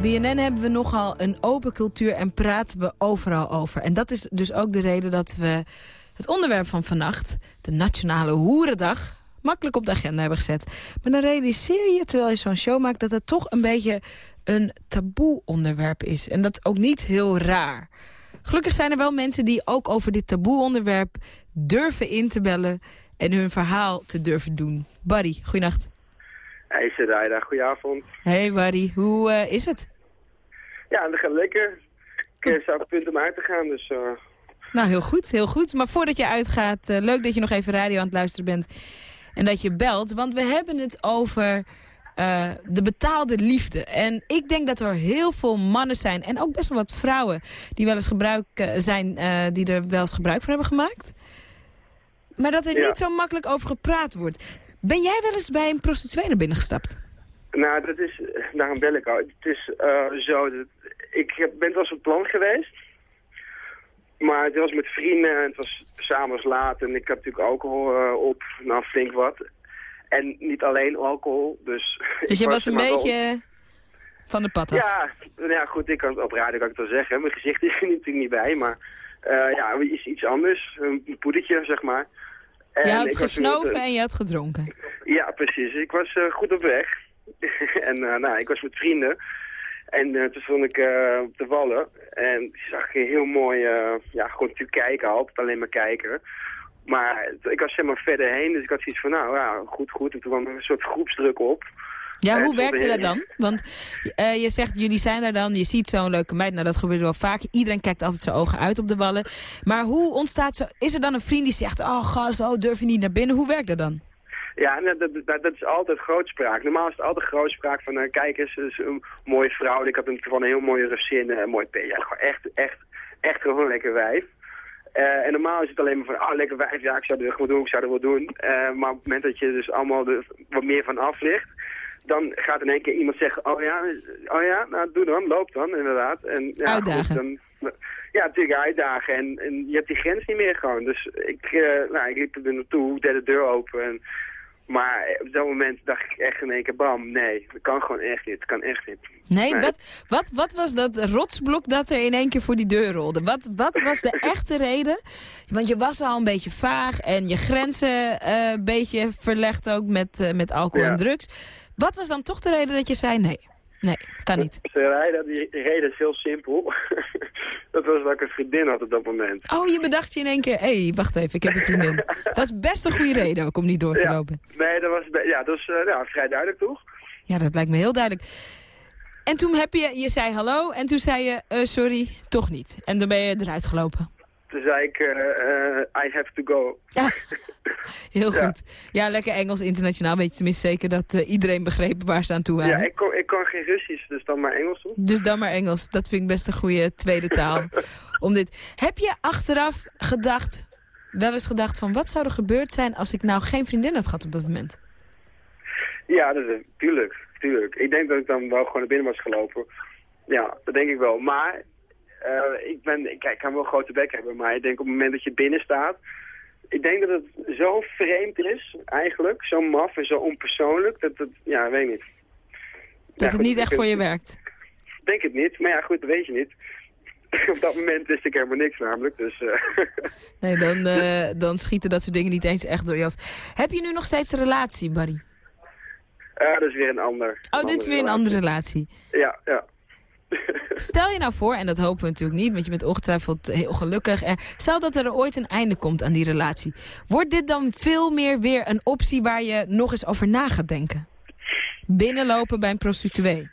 Bij BNN hebben we nogal een open cultuur en praten we overal over. En dat is dus ook de reden dat we het onderwerp van vannacht, de Nationale Hoerendag, makkelijk op de agenda hebben gezet. Maar dan realiseer je, terwijl je zo'n show maakt, dat het toch een beetje een taboe onderwerp is. En dat is ook niet heel raar. Gelukkig zijn er wel mensen die ook over dit taboe onderwerp durven in te bellen en hun verhaal te durven doen. Barry, goeienacht. Hey Sarayda, goedenavond. Hey Barry, hoe eh, is het? Ja, dat gaat lekker. Ik eh, sta op het punt om uit te gaan, dus... eh, Nou, heel goed, heel goed. Maar voordat je uitgaat, leuk dat je nog even radio aan het luisteren bent. En dat je belt, want we hebben het over de betaalde liefde. En ik denk dat er heel veel mannen zijn, en ook best wel wat vrouwen... die wel eens gebruik zijn, die er wel eens gebruik van hebben gemaakt. Maar dat er Ja. niet zo makkelijk over gepraat wordt. Ben jij wel eens bij een prostituee naar binnen gestapt? Nou, dat is, daarom bel ik al. Het is eh, zo, dat, ik heb, ben wel eens op plan geweest. Maar het was met vrienden en het was s'avonds laat en ik had natuurlijk alcohol eh, op, nou flink wat. En niet alleen alcohol, dus... *laughs* Dus je was een beetje van de pad af? Ja, nou ja, goed, ik kan, op radio kan ik het wel zeggen. Mijn gezicht is er *laughs* natuurlijk niet bij, maar eh, ja, is iets anders. Een poedertje, zeg maar. En je had gesnoven met, en je had gedronken. Ja, precies. Ik was eh, goed op weg. *laughs* en eh, nou, ik was met vrienden. En eh, toen stond ik op de wallen. En ik zag je heel mooi, ja, gewoon natuurlijk kijken, altijd alleen maar kijken. Maar ik was zeg maar verder heen, dus ik had zoiets van, nou ja, goed, goed. En toen kwam er een soort groepsdruk op. Ja, hoe werkte dat dan? Want eh, je zegt, jullie zijn daar dan, je ziet zo'n leuke meid. Nou, dat gebeurt wel vaak. Iedereen kijkt altijd zijn ogen uit op de wallen. Maar hoe ontstaat zo... Is er dan een vriend die zegt, oh gast, oh, durf je niet naar binnen? Hoe werkt dat dan? Ja, nou, dat, dat, dat is altijd grootspraak. Normaal is het altijd grootspraak van, eh, kijk eens, is een mooie vrouw. Ik had een, van een heel mooie Russin, een mooi P. Ja, gewoon echt, echt, echt gewoon een lekker wijf. Eh, en normaal is het alleen maar van, oh lekker wijf, ja, ik zou het wel doen, ik zou het wel doen. Eh, maar op het moment dat je dus allemaal er wat meer van af ligt, dan gaat in één keer iemand zeggen, oh ja, oh ja, nou doe dan, loop dan, inderdaad. En, ja, Uitdagen. Goed, dan, ja, natuurlijk uitdagen. En, en je hebt die grens niet meer gewoon. Dus ik, eh, nou, ik liep er naartoe, deed de deur open. En, maar op dat moment dacht ik echt in één keer, bam, nee, dat kan gewoon echt niet. Dat kan echt niet. Nee, Wat, wat, wat was dat rotsblok dat er in één keer voor die deur rolde? Wat, wat was de *laughs* echte reden? Want je was al een beetje vaag en je grenzen eh, een beetje verlegd ook met, eh, met alcohol Ja. en drugs. Wat was dan toch de reden dat je zei nee? Nee, kan niet. Ze rijden, die reden is heel simpel. *laughs* dat was dat ik een vriendin had op dat moment. Oh, je bedacht je in één keer, hé, hey, wacht even, ik heb een vriendin. *laughs* Dat is best een goede reden ook om niet door te Ja. lopen. Nee, dat was, ja, dat was eh, ja, vrij duidelijk toch? Ja, dat lijkt me heel duidelijk. En toen heb je, je zei hallo en toen zei je, eh, sorry, toch niet. En dan ben je eruit gelopen. Toen zei ik, eh, eh, I have to go. Ja, *laughs* heel Ja. goed. Ja, lekker Engels, internationaal. Weet je tenminste zeker dat eh, iedereen begreep waar ze aan toe waren. Ja, ik kon, ik kon geen Russisch, dus dan maar Engels doen. Dus dan maar Engels. Dat vind ik best een goede tweede taal. *laughs* om dit. Heb je achteraf gedacht, wel eens gedacht van... wat zou er gebeurd zijn als ik nou geen vriendin had gehad op dat moment? Ja, dat is, tuurlijk, tuurlijk. Ik denk dat ik dan wel gewoon naar binnen was gelopen. Ja, dat denk ik wel. Maar eh, ik, ben, kijk, ik kan wel een grote bek hebben, maar ik denk op het moment dat je binnen staat... Ik denk dat het zo vreemd is, eigenlijk, zo maf en zo onpersoonlijk, dat het, ja, weet niet. Dat het goed, niet echt voor je werkt? Ik denk het niet, maar ja, goed, dat weet je niet. *laughs* op dat moment wist ik helemaal niks namelijk, dus... eh, *laughs* Nee, dan, eh, dan schieten dat soort dingen niet eens echt door je hoofd. Heb je nu nog steeds een relatie, Barry? ja, dat is weer een ander. Oh, dit is weer een andere relatie. Ja, ja. Stel je nou voor, en dat hopen we natuurlijk niet, want je bent ongetwijfeld heel gelukkig. En stel dat er ooit een einde komt aan die relatie. Wordt dit dan veel meer weer een optie waar je nog eens over na gaat denken? Binnenlopen bij een prostituee.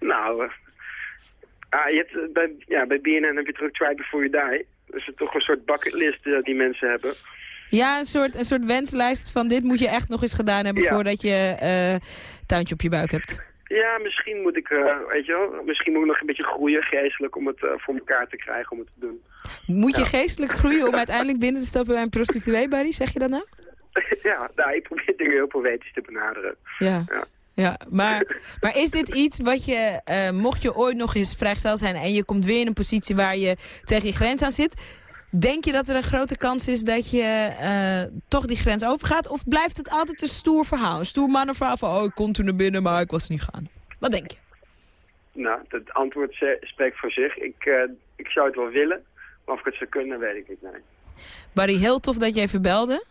Nou, eh, ah, je hebt, eh, bij, ja, bij BNN heb je toch Try Before You Die. Dus het is toch een soort bucketlist eh, die mensen hebben. Ja, een soort, een soort wenslijst van dit moet je echt nog eens gedaan hebben Ja. voordat je eh tuintje op je buik hebt. Ja, misschien moet ik, eh, weet je wel, misschien moet ik nog een beetje groeien geestelijk om het eh, voor elkaar te krijgen om het te doen. Moet je geestelijk groeien om *laughs* uiteindelijk binnen te stappen bij een prostituee, Barry? Zeg je dat nou? *laughs* ja, nou, ik probeer dingen heel poëtisch te benaderen. Ja. Ja. Ja, maar, *laughs* maar is dit iets wat je, eh, mocht je ooit nog eens vrijgesteld zijn en je komt weer in een positie waar je tegen je grens aan zit, denk je dat er een grote kans is dat je eh, toch die grens overgaat? Of blijft het altijd een stoer verhaal? Een stoer mannenverhaal van, oh, ik kon toen naar binnen, maar ik was niet gaan. Wat denk je? Nou, het antwoord spreekt voor zich. Ik, eh, ik zou het wel willen, maar of ik het zou kunnen, weet ik niet. Nee, Barry, heel tof dat je even belde.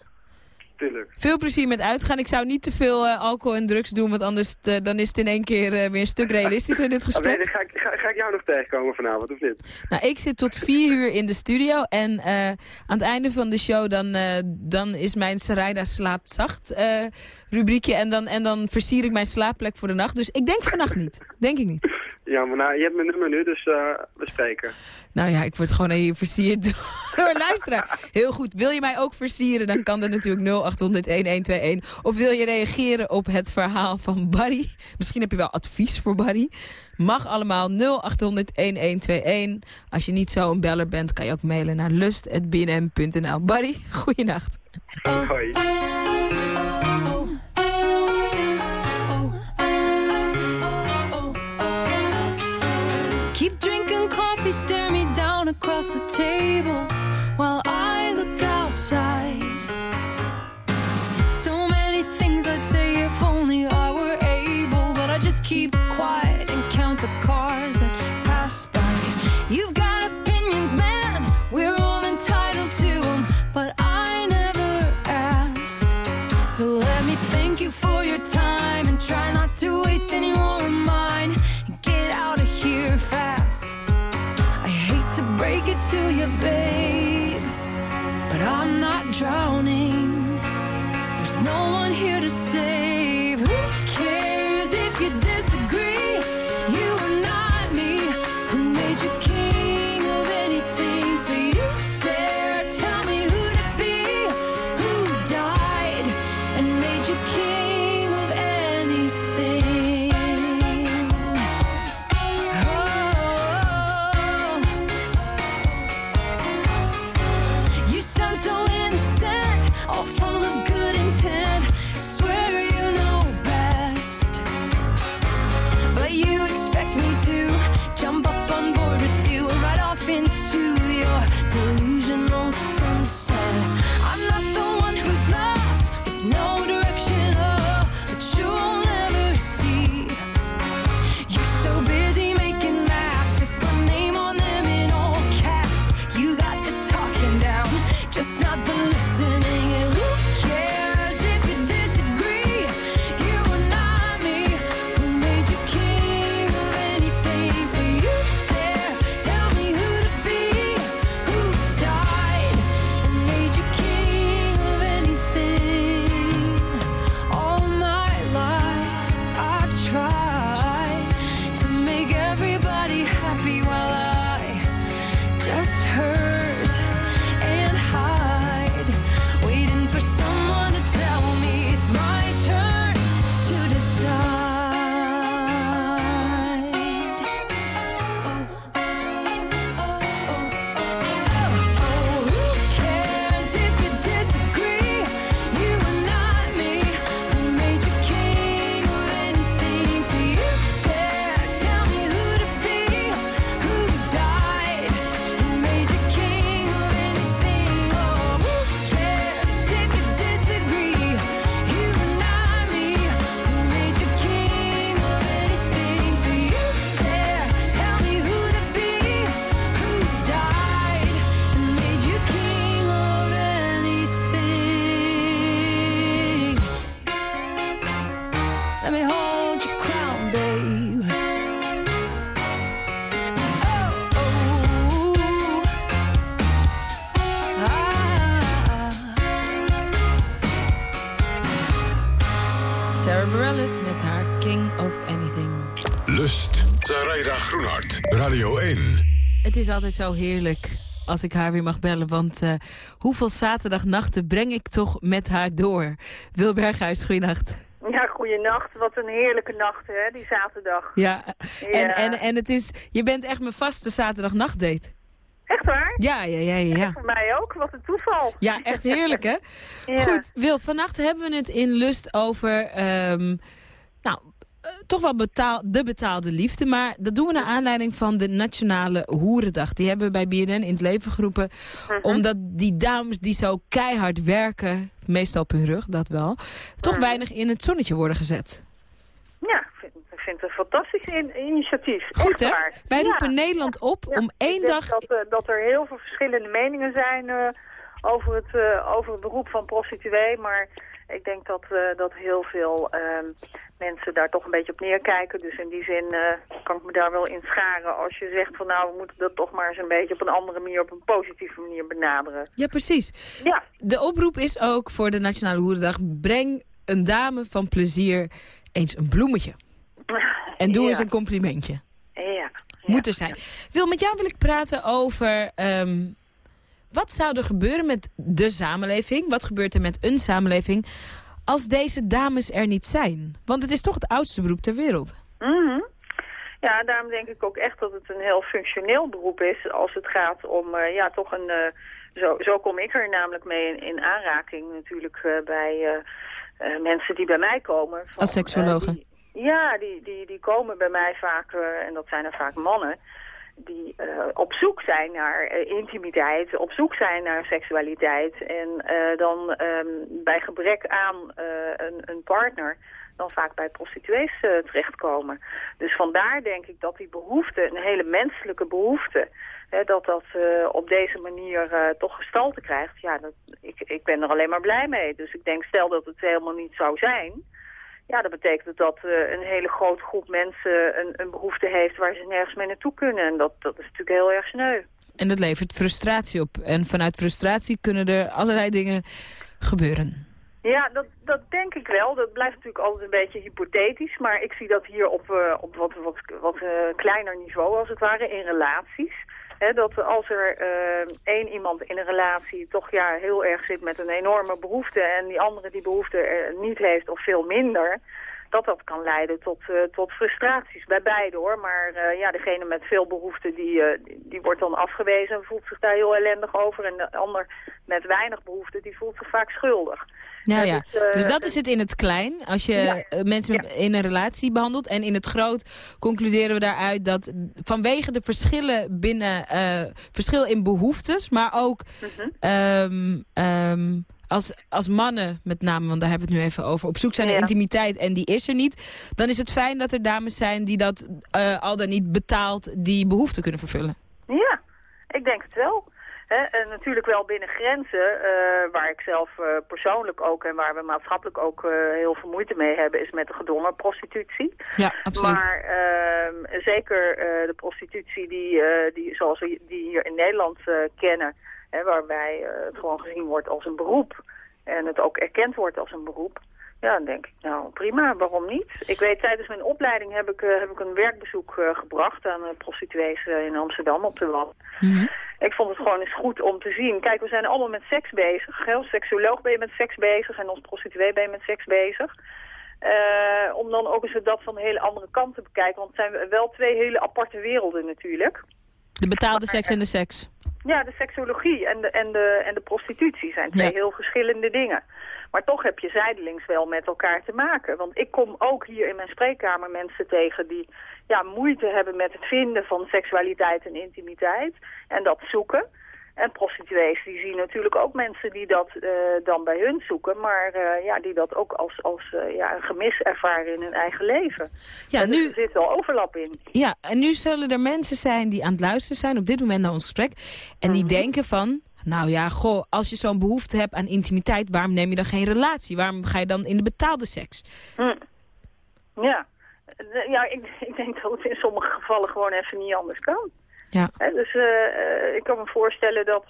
Tuurlijk. Veel plezier met uitgaan. Ik zou niet te veel eh, alcohol en drugs doen, want anders eh, dan is het in één keer eh, weer een stuk *laughs* realistischer dit Oh, nee, gesprek. dan ga, ik, ga, ga ik jou nog tegenkomen vanavond, of niet? Nou, ik zit tot vier uur in de studio en aan het einde van de show dan, dan is mijn Sarayda slaapt zacht rubriekje en dan, en dan versier ik mijn slaapplek voor de nacht. Dus ik denk vannacht niet. Denk ik niet. Ja, maar nou, je hebt mijn nummer nu, dus eh, we spreken. Nou ja, ik word gewoon even versierd *laughs* door luisteraar. Heel goed. Wil je mij ook versieren, dan kan dat natuurlijk 0800-1121. Of wil je reageren op het verhaal van Barry? Misschien heb je wel advies voor Barry. Mag allemaal 0800-1121. Als je niet zo een beller bent, kan je ook mailen naar lust.bnm.nl. Barry, goeienacht. Hoi. try. Altijd zo heerlijk als ik haar weer mag bellen. Want eh, hoeveel zaterdagnachten breng ik toch met haar door? Wil Berghuis, goeienacht. Ja, goeienacht. Wat een heerlijke nacht, hè, die zaterdag. Ja, En, Ja. en, en het is, je bent echt mijn vaste zaterdagnachtdate. Echt waar? Ja, ja, ja, ja. ja. Voor mij ook. Wat een toeval. Ja, echt heerlijk, hè? *laughs* Ja. Goed, Wil, vannacht hebben we het in Lust over... ehm, toch wel betaal, de betaalde liefde. Maar dat doen we naar aanleiding van de Nationale Hoerendag. Die hebben we bij BNN in het leven geroepen. Mhm. Omdat die dames die zo keihard werken... meestal op hun rug, dat wel... toch Mhm. weinig in het zonnetje worden gezet. Ja, ik vind, ik vind een fantastisch in- initiatief. Goed, hè? Wij Ja. roepen Nederland op Ja, om één dag... Dat, eh, dat er heel veel verschillende meningen zijn eh, over, het, eh, over het beroep van prostituee. Maar ik denk dat, eh, dat heel veel ehm, mensen daar toch een beetje op neerkijken. Dus in die zin eh, kan ik me daar wel in scharen. Als je zegt van nou, we moeten dat toch maar eens een beetje op een andere manier, op een positieve manier benaderen. Ja, precies. Ja. De oproep is ook voor de Nationale Hoerendag... breng een dame van plezier eens een bloemetje. *laughs* En doe Ja. eens een complimentje. Ja. Moet er zijn. Wil, met jou wil ik praten over... ehm, wat zou er gebeuren met de samenleving? Wat gebeurt er met een samenleving als deze dames er niet zijn? Want het is toch het oudste beroep ter wereld. Mhm. Ja, daarom denk ik ook echt dat het een heel functioneel beroep is als het gaat om, eh, ja, toch een, eh, zo, zo kom ik er namelijk mee in, in aanraking natuurlijk eh, bij mensen die bij mij komen. Van, Als seksuologe. die- ja, die, die, die komen bij mij vaak, en dat zijn er vaak mannen, die eh, op zoek zijn naar eh, intimiteit, op zoek zijn naar seksualiteit. En eh, dan ehm, bij gebrek aan een, een partner dan vaak bij prostituees terechtkomen. Dus vandaar denk ik dat die behoefte, een hele menselijke behoefte... Hè, dat dat op deze manier toch gestalte krijgt. Ja, dat, ik, ik ben er alleen maar blij mee. Dus ik denk, stel dat het helemaal niet zou zijn... Ja, dat betekent dat eh, een hele grote groep mensen een, een behoefte heeft waar ze nergens mee naartoe kunnen. En dat, dat is natuurlijk heel erg sneu. En dat levert frustratie op. En vanuit frustratie kunnen er allerlei dingen gebeuren. Ja, dat, dat denk ik wel. Dat blijft natuurlijk altijd een beetje hypothetisch. Maar ik zie dat hier op, eh, op wat, wat, wat eh, kleiner niveau, als het ware, in relaties. Dat als er eh, één iemand in een relatie toch ja, heel erg zit met een enorme behoefte... en die andere die behoefte eh, niet heeft of veel minder... dat dat kan leiden tot, eh, tot frustraties bij beide hoor. Maar eh, ja, degene met veel behoefte die, eh, die, wordt dan afgewezen en voelt zich daar heel ellendig over. En de ander met weinig behoefte die voelt zich vaak schuldig. Eh, ja. dus, Dus dat is het in het klein. Als je mensen in een relatie behandelt. En in het groot concluderen we daaruit dat vanwege de verschillen binnen... verschil in behoeftes, maar ook Mhm. ehm, ehm, als, als mannen met name, want daar hebben we het nu even over... op zoek zijn naar Ja. intimiteit en die is er niet... dan is het fijn dat er dames zijn die dat eh, al dan niet betaald die behoefte kunnen vervullen. Ja, ik denk het wel. En natuurlijk wel binnen grenzen, eh, waar ik zelf eh, persoonlijk ook en waar we maatschappelijk ook eh, heel veel moeite mee hebben, is met de gedwongen prostitutie. Ja, absoluut. Maar ehm, zeker eh, de prostitutie die, eh, die, zoals we die hier in Nederland eh, kennen, hè, waarbij eh, het gewoon gezien wordt als een beroep en het ook erkend wordt als een beroep. Ja, dan denk ik, nou prima, waarom niet? Ik weet, tijdens mijn opleiding heb ik, eh, heb ik een werkbezoek eh, gebracht aan prostituees in Amsterdam op de Wal. Ik vond het gewoon eens goed om te zien. Kijk, we zijn allemaal met seks bezig. Hè? Als seksuoloog ben je met seks bezig en als prostituee ben je met seks bezig. Om dan ook eens dat van een hele andere kant te bekijken. Want het zijn wel twee hele aparte werelden natuurlijk. De betaalde seks en de seks. Ja, de seksologie en de, en de, en de prostitutie zijn twee Ja. heel verschillende dingen. Maar toch heb je zijdelings wel met elkaar te maken. Want ik kom ook hier in mijn spreekkamer mensen tegen die ja, moeite hebben met het vinden van seksualiteit en intimiteit. En dat zoeken. En prostituees die zien natuurlijk ook mensen die dat eh, dan bij hun zoeken. Maar eh, ja, die dat ook als, als eh, ja, een gemis ervaren in hun eigen leven. Ja, En dus nu- er zit wel overlap in. Ja, en nu zullen er mensen zijn die aan het luisteren zijn op dit moment naar ons gesprek. En die denken van, nou ja, goh, als je zo'n behoefte hebt aan intimiteit, waarom neem je dan geen relatie? Waarom ga je dan in de betaalde seks? Hm. Ja, ja ik, ik denk dat het in sommige gevallen gewoon even niet anders kan. Ja. Dus eh, eh, ik kan me voorstellen dat eh,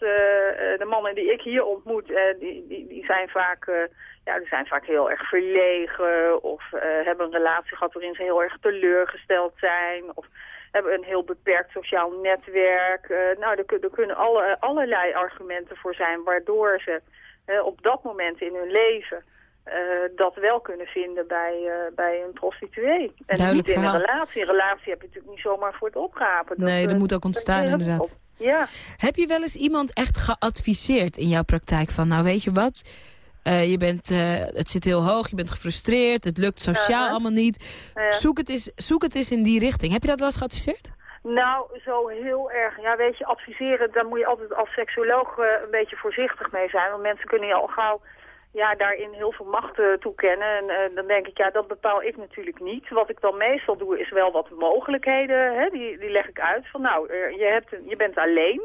de mannen die ik hier ontmoet, die, die, die zijn vaak, ja, die zijn vaak heel erg verlegen of hebben een relatie gehad waarin ze heel erg teleurgesteld zijn of hebben een heel beperkt sociaal netwerk. Nou, er, er kunnen alle, allerlei argumenten voor zijn waardoor ze op dat moment in hun leven dat wel kunnen vinden bij, eh, bij een prostituee. En Duidelijk niet in verhaal. een relatie. Een relatie heb je natuurlijk niet zomaar voor het oprapen. Nee, eh, dat moet ook ontstaan, inderdaad. op. Ja. Heb je wel eens iemand echt geadviseerd in jouw praktijk van, nou weet je wat, Eh, je bent, eh, het zit heel hoog, je bent gefrustreerd, het lukt sociaal allemaal niet. Zoek, het eens, zoek het eens in die richting. Heb je dat wel eens geadviseerd? Nou, zo heel erg. Ja, weet je, adviseren, daar moet je altijd als seksuoloog eh, een beetje voorzichtig mee zijn. Want mensen kunnen je al gauw ja, daarin heel veel macht eh, toekennen. En eh, dan denk ik, ja, dat bepaal ik natuurlijk niet. Wat ik dan meestal doe, is wel wat mogelijkheden. Hè? Die, die leg ik uit. Van nou, eh, je, hebt een, je bent alleen.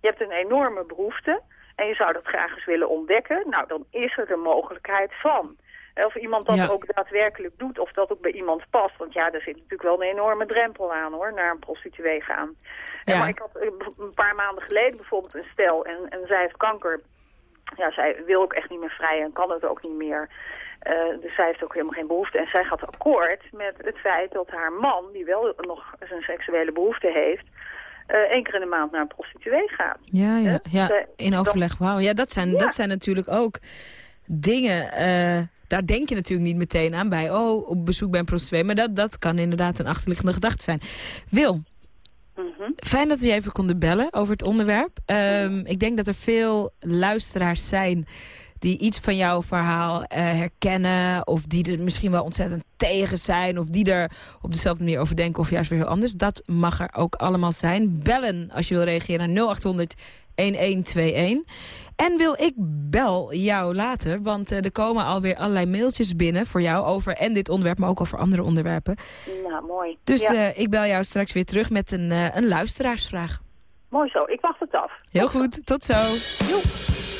Je hebt een enorme behoefte. En je zou dat graag eens willen ontdekken. Nou, dan is er de mogelijkheid van. Of iemand dat Ja. ook daadwerkelijk doet, of dat ook bij iemand past. Want ja, daar zit natuurlijk wel een enorme drempel aan hoor, naar een prostituee gaan. En maar ik had een paar maanden geleden bijvoorbeeld een stel en, en zij heeft kanker. Ja, zij wil ook echt niet meer vrij en kan het ook niet meer. Eh, dus zij heeft ook helemaal geen behoefte. En zij gaat akkoord met het feit dat haar man, die wel nog zijn seksuele behoefte heeft, eh één keer in de maand naar een prostituee gaat. Ja, ja, Hè? ja. Zij- in overleg. Wauw. Ja, dat zijn, dat zijn natuurlijk ook dingen... eh, daar denk je natuurlijk niet meteen aan bij... oh, op bezoek bij een prostituee. Maar dat, dat kan inderdaad een achterliggende gedachte zijn. Wil, Mhm. fijn dat we je even konden bellen over het onderwerp. Ehm, ik denk dat er veel luisteraars zijn die iets van jouw verhaal eh, herkennen... of die er misschien wel ontzettend tegen zijn... of die er op dezelfde manier over denken of juist weer heel anders. Dat mag er ook allemaal zijn. Bellen als je wil reageren naar 0800 1121. En wil ik bel jou later, want eh, er komen alweer allerlei mailtjes binnen voor jou over en dit onderwerp, maar ook over andere onderwerpen. Nou, mooi. Dus Ja, eh, ik bel jou straks weer terug met een, een luisteraarsvraag. mooi zo, ik wacht het af. Heel goed, tot zo. See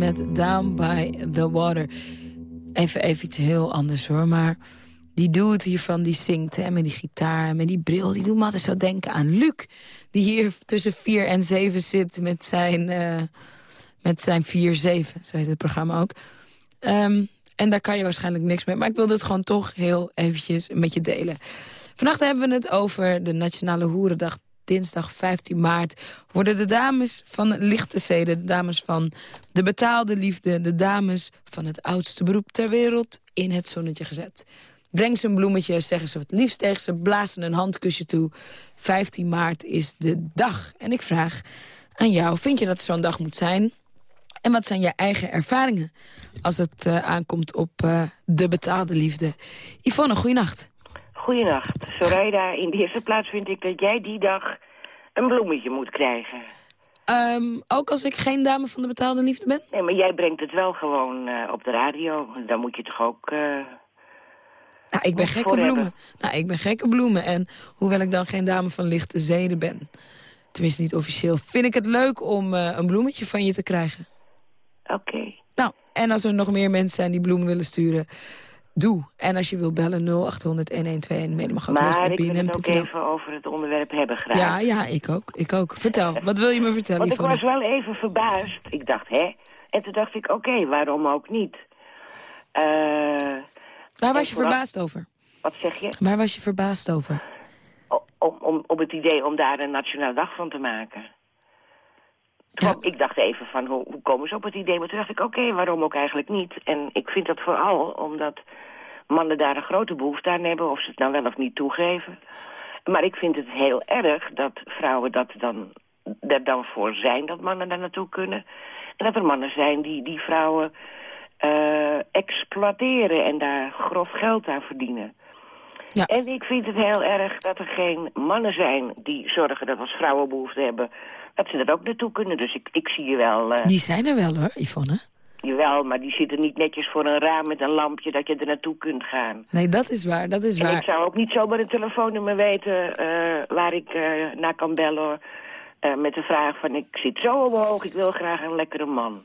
met Down by the Water. Even, even iets heel anders hoor, maar die dude hiervan die zingt hè, met die gitaar en met die bril... die doet me altijd zo denken aan Luc, die hier tussen 4 en 7 zit met zijn, eh met zijn 4-7, zo heet het programma ook. Ehm, en daar kan je waarschijnlijk niks mee, maar ik wilde het gewoon toch heel eventjes met je delen. Vannacht hebben we het over de Nationale Hoerendag dinsdag 15 maart worden de dames van lichte zeden, de dames van de betaalde liefde, de dames van het oudste beroep ter wereld in het zonnetje gezet. Breng ze een bloemetje, zeggen ze het liefst tegen ze, blazen een handkusje toe. 15 maart is de dag. En ik vraag aan jou, vind je dat zo'n dag moet zijn? En wat zijn je eigen ervaringen als het eh, aankomt op eh, de betaalde liefde? Yvonne, goeienacht. Goedenacht. Soraya, in de eerste plaats vind ik dat jij die dag een bloemetje moet krijgen. Ehm, ook als ik geen dame van de betaalde liefde ben? Nee, maar jij brengt het wel gewoon eh, op de radio. Dan moet je toch ook... eh, Nou, ik ben gekke bloemen. hebben. Nou, ik ben gekke bloemen. En hoewel ik dan geen dame van lichte zeden ben... tenminste niet officieel... vind ik het leuk om eh, een bloemetje van je te krijgen. Oké. Nou, en als er nog meer mensen zijn die bloemen willen sturen... doe. En als je wil bellen 0800-1121... mailen mag ook maar ik wil het ook even over het onderwerp hebben graag. Ja, ja, ik ook. Ik ook. Vertel, wat wil je me vertellen, Want ik was wel even verbaasd. Ik dacht, hè? En toen dacht ik, oké, waarom ook niet? Eh, Waar was je vooral- verbaasd over? Wat zeg je? Waar was je verbaasd over? Om, om, om het idee om daar een nationale dag van te maken. Ik dacht even van, hoe, hoe komen ze op het idee? Maar toen dacht ik, oké, waarom ook eigenlijk niet? En ik vind dat vooral omdat mannen daar een grote behoefte aan hebben... of ze het nou wel of niet toegeven. Maar ik vind het heel erg dat vrouwen dat dan, er dan voor zijn... dat mannen daar naartoe kunnen. En dat er mannen zijn die die vrouwen eh, exploiteren... en daar grof geld aan verdienen. Ja. En ik vind het heel erg dat er geen mannen zijn die zorgen dat als vrouwen behoefte hebben... dat ze er ook naartoe kunnen. Dus ik, ik zie je wel... eh, Die zijn er wel, hoor, Yvonne. Jawel, maar die zitten niet netjes voor een raam met een lampje dat je er naartoe kunt gaan. Nee, dat is waar, dat is En ik waar. zou ook niet zomaar een telefoonnummer weten eh, waar ik eh, naar kan bellen. hoor. Eh, met de vraag van ik zit zo omhoog, ik wil graag een lekkere man.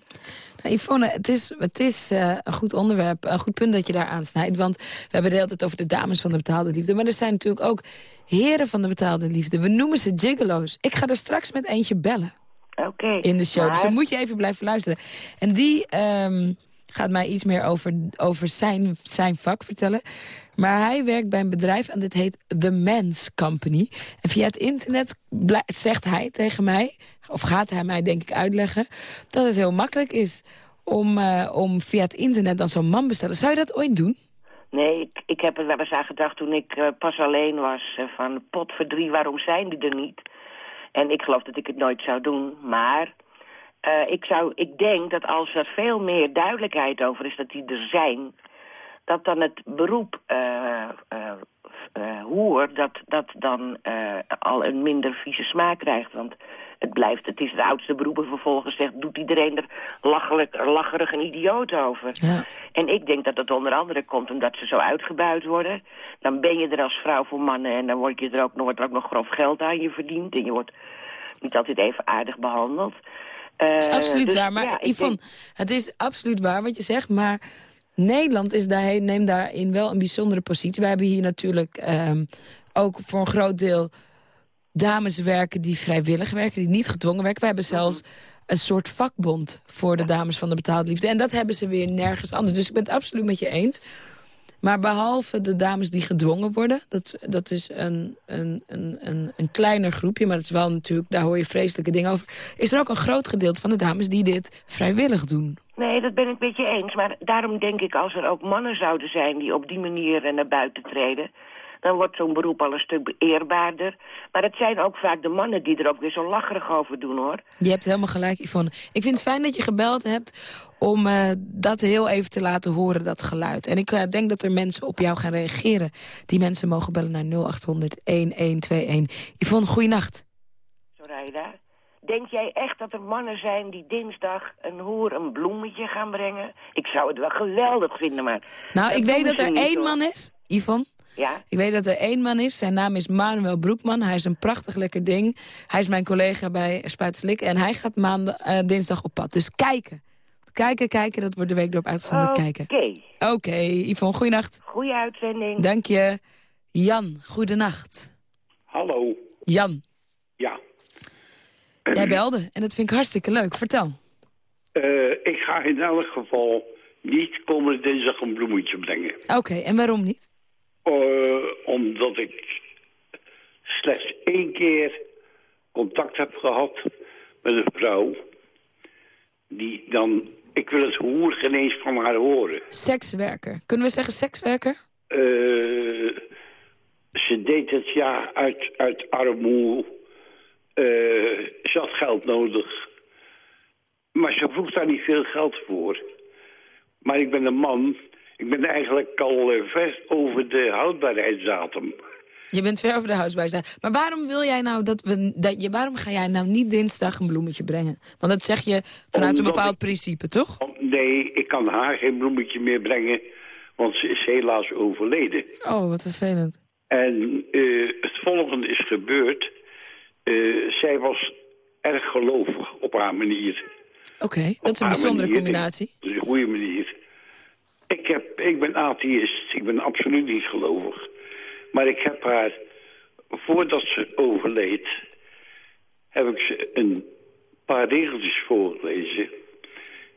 Nou, Yvonne, het is, het is eh, een goed onderwerp, een goed punt dat je daar aansnijdt. Want we hebben het de hele tijd over de dames van de betaalde liefde. Maar er zijn natuurlijk ook heren van de betaalde liefde. We noemen ze gigolo's. Ik ga er straks met eentje bellen. Oké. In de show. Dus maar- dan moet je even blijven luisteren. En die ehm, gaat mij iets meer over, over zijn, zijn vak vertellen. Maar hij werkt bij een bedrijf en dit heet The Men's Company. En via het internet zegt hij tegen mij, of gaat hij mij denk ik uitleggen... dat het heel makkelijk is om, eh, om via het internet dan zo'n man bestellen. Zou je dat ooit doen? Nee, ik, ik heb er wel eens aan gedacht toen ik eh, pas alleen was. eh, van potverdrie, waarom zijn die er niet? En ik geloof dat ik het nooit zou doen. Maar ik, zou, ik denk dat als er veel meer duidelijkheid over is dat die er zijn... dat dan het beroep eh, eh, hoer, dat, dat dan al een minder vieze smaak krijgt. Want het blijft, het is het oudste beroep en vervolgens zegt, doet iedereen er lachelijk, lacherig een idioot over. Ja. En ik denk dat dat onder andere komt omdat ze zo uitgebuit worden. Dan ben je er als vrouw voor mannen en dan word je er ook, nog- wordt er ook nog grof geld aan je verdiend. En je wordt niet altijd even aardig behandeld. Dat is absoluut dus waar. Maar ja, Yvonne, het is absoluut waar wat je zegt. Maar Nederland is daar, neemt daarin wel een bijzondere positie. Wij hebben hier natuurlijk ehm, ook voor een groot deel dames werken die vrijwillig werken, die niet gedwongen werken. Wij hebben zelfs een soort vakbond voor de dames van de betaalde liefde. En dat hebben ze weer nergens anders. Dus ik ben het absoluut met je eens. Maar behalve de dames die gedwongen worden... dat, dat is een, een, een, een, een kleiner groepje, maar dat is wel natuurlijk... daar hoor je vreselijke dingen over... is er ook een groot gedeelte van de dames die dit vrijwillig doen. Nee, dat ben ik met je eens. Maar daarom denk ik, als er ook mannen zouden zijn die op die manier eh, naar buiten treden... dan wordt zo'n beroep al een stuk eerbaarder. Maar het zijn ook vaak de mannen die er ook weer zo lacherig over doen, hoor. Je hebt helemaal gelijk, Yvonne. Ik vind het fijn dat je gebeld hebt om eh, dat heel even te laten horen, dat geluid. En ik eh, denk dat er mensen op jou gaan reageren. Die mensen mogen bellen naar 0800-1121. Yvonne, goeienacht. Zoraida. Denk jij echt dat er mannen zijn die dinsdag een hoer een bloemetje gaan brengen? Ik zou het wel geweldig vinden, maar... Nou, ik weet dat er niet, één hoor. man is, Yvonne. Ja? Ik weet dat er één man is. Zijn naam is Manuel Broekman. Hij is een prachtig lekker ding. Hij is mijn collega bij Spuitslik. En hij gaat maandag, eh, dinsdag op pad. Dus kijken. Kijken, kijken. Dat wordt de week door op kijken. Oké. Oké, Yvonne, goeienacht. Goeie uitzending. Dank je. Jan, goedenacht. Hallo. Jan, Ja. jij belde en dat vind ik hartstikke leuk. Vertel. Eh, ik ga in elk geval niet komende dinsdag een bloemetje brengen. Oké, en waarom niet? Eh, omdat ik slechts één keer contact heb gehad met een vrouw. Die dan... Ik wil het hoer geen eens van haar horen. Sekswerker. Kunnen we zeggen sekswerker? Eh, ze deed het ja uit, uit armoede. Eh, ze had geld nodig. Maar ze vroeg daar niet veel geld voor. Maar ik ben een man. Ik ben eigenlijk al eh, ver over de houdbaarheidsdatum. Je bent ver over de huisbijstand. Maar waarom wil jij nou dat we... Dat je, waarom ga jij nou niet dinsdag een bloemetje brengen? Want dat zeg je vanuit een bepaald ik- principe, toch? Nee, ik kan haar geen bloemetje meer brengen. Want ze is helaas overleden. Oh, wat vervelend. En eh, het volgende is gebeurd. Eh, zij was erg gelovig op haar manier. Oké, dat is een bijzondere manier. combinatie. Dat is een goede manier. Ik, heb, ik ben atheïst. Ik ben absoluut niet gelovig. Maar ik heb haar, voordat ze overleed... heb ik ze een paar regeltjes voorgelezen.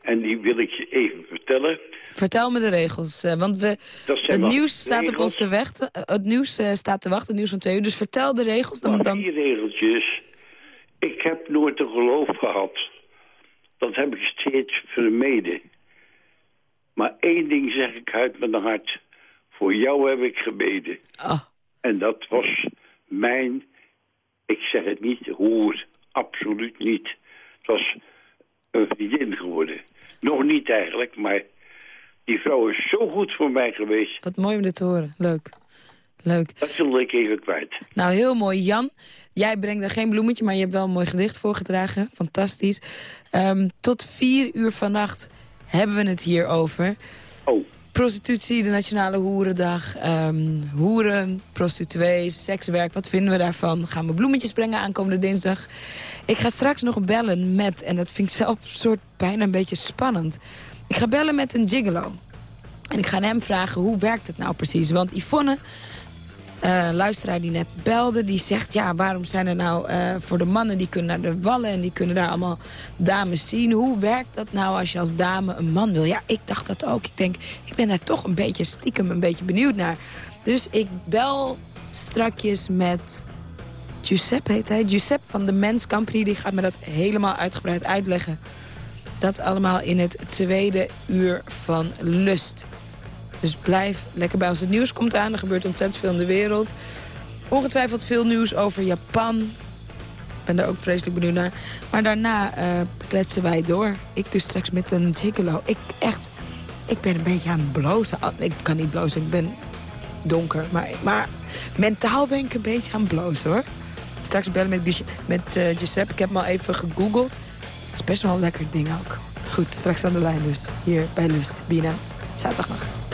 En die wil ik je even vertellen. Vertel me de regels, eh, want we, het nieuws staat op ons te wachten. eh, het nieuws eh, staat te wachten, het nieuws van twee uur. Dus vertel de regels. Dan, Maar dan... vier regeltjes. Ik heb nooit een geloof gehad. Dat heb ik steeds vermeden. Maar één ding zeg ik uit mijn hart. Voor jou heb ik gebeden. Ah. En dat was mijn, ik zeg het niet, hoer. Absoluut niet. Het was een vriendin geworden. Nog niet eigenlijk, maar die vrouw is zo goed voor mij geweest. Wat mooi om dit te horen. Leuk. Leuk. Dat wilde ik even kwijt. Nou, heel mooi. Jan, jij brengt er geen bloemetje, maar je hebt wel een mooi gedicht voorgedragen. Fantastisch. Ehm, tot vier uur vannacht hebben we het hier over. Oh. Prostitutie, de Nationale Hoerendag. ehm, hoeren, prostituees, sekswerk. Wat vinden we daarvan? Gaan we bloemetjes brengen aankomende dinsdag? Ik ga straks nog bellen met, en dat vind ik zelf soort bijna een beetje spannend. Ik ga bellen met een gigolo. En ik ga hem vragen, hoe werkt het nou precies? Want Yvonne, eh, luisteraar die net belde, die zegt... ja, waarom zijn er nou eh, voor de mannen, die kunnen naar de wallen... en die kunnen daar allemaal dames zien. Hoe werkt dat nou als je als dame een man wil? Ja, ik dacht dat ook. Ik denk, ik ben daar toch een beetje stiekem een beetje benieuwd naar. Dus ik bel strakjes met... Giuseppe heet hij. Giuseppe van de Mens Company. Die gaat me dat helemaal uitgebreid uitleggen. Dat allemaal in het tweede uur van Lust. Dus blijf lekker bij ons. Het nieuws komt aan. Er gebeurt ontzettend veel in de wereld. Ongetwijfeld veel nieuws over Japan. Ik ben daar ook vreselijk benieuwd naar. Maar daarna eh, kletsen wij door. Ik dus straks met een gigolo. Ik echt... Ik ben een beetje aan het blozen. Ah, Ik kan niet blozen, ik ben donker. Maar, maar mentaal ben ik een beetje aan het blozen, hoor. Straks bellen met, met eh, Giuseppe. Ik heb hem al even gegoogeld. Het is best wel een lekker ding ook. Goed, straks aan de lijn dus. Hier bij Lust. Bina. Zaterdagnacht.